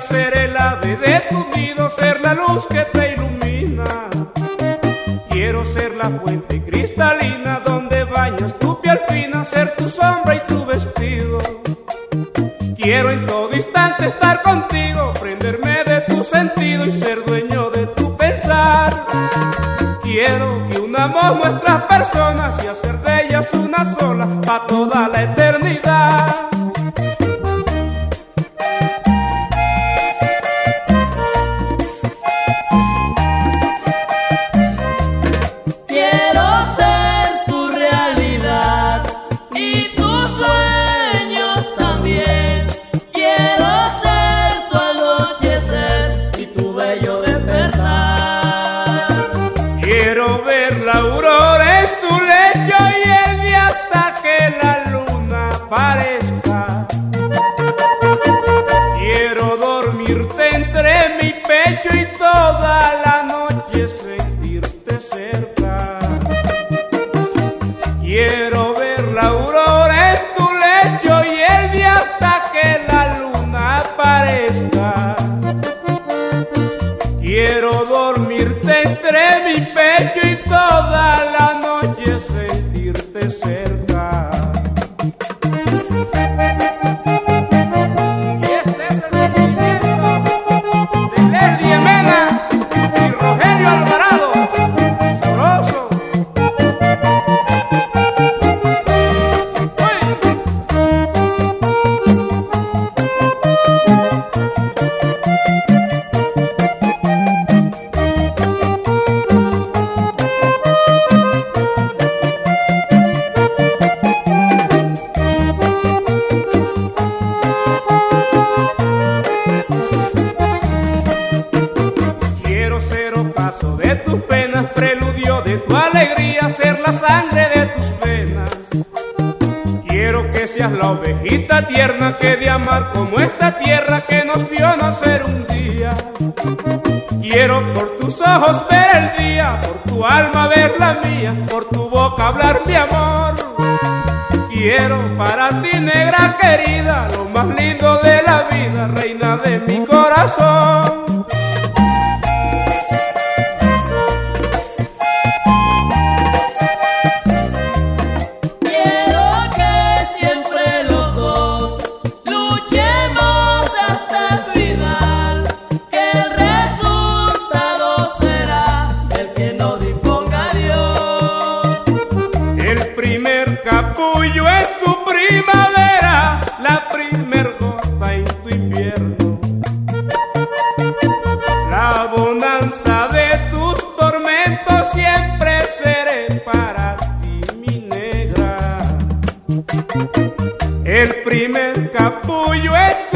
ser el ave de tu nido, ser la luz que te ilumina. Quiero ser la fuente cristalina donde bañas tu piel fina, ser tu sombra y tu vestido. Quiero en todo instante estar contigo, prenderme de tu sentido y ser dueño de tu pensar. Quiero que unamos nuestras personas y hacer de ellas una sola para toda entre mi pecho y toda la noche sentirte cerca. Quiero ver la aurora en tu lecho y el día hasta que la luna aparezca. Quiero dormirte entre mi pecho y toda la noche sentirte cerca. La ovejita tierna que de amar como esta tierra que nos vio nacer un día. Quiero por tus ojos ver el día, por tu alma ver la mía, por tu boca hablar mi amor. Quiero para ti, negra querida, lo más lindo de la vida, reina de mi corazón. Capullo es tu primavera, la primer gota en tu invierno. La bonanza de tus tormentos siempre seré para ti, mi negra. El primer capullo es